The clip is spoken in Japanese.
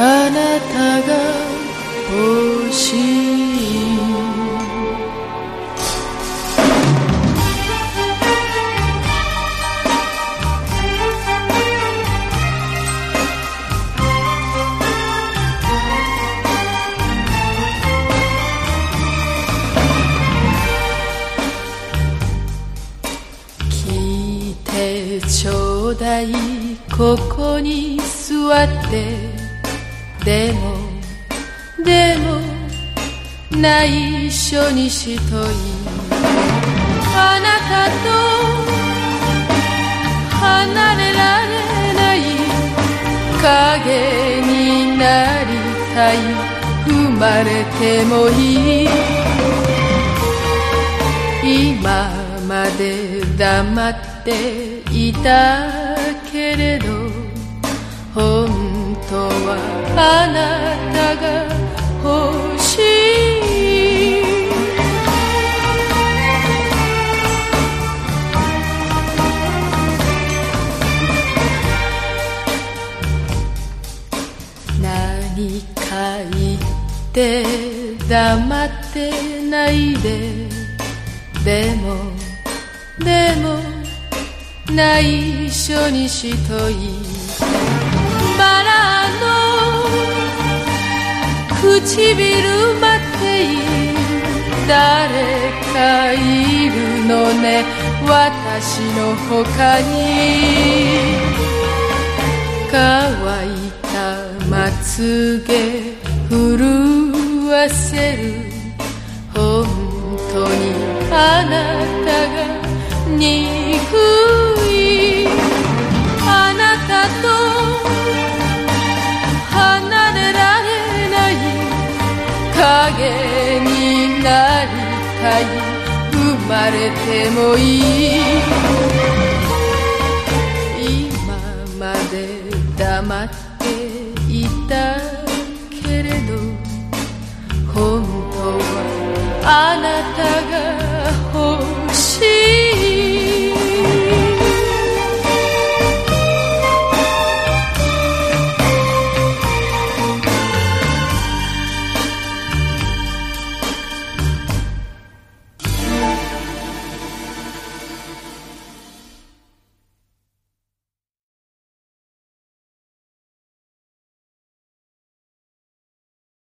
あなたが欲しい。聞いてちょうだい。ここに座って。でもでも内緒にしといあなたと離れられない影になりたい。生まれてもいい。今まで黙っていたけれど本当はあなたが欲しい何か言って黙ってないで。でもでも内緒にしといて。唇待っている。誰かいるのね。私の他に。乾いたまつげ震わせる。本当にあなた。たい生まれてもいい。今まで黙っていた。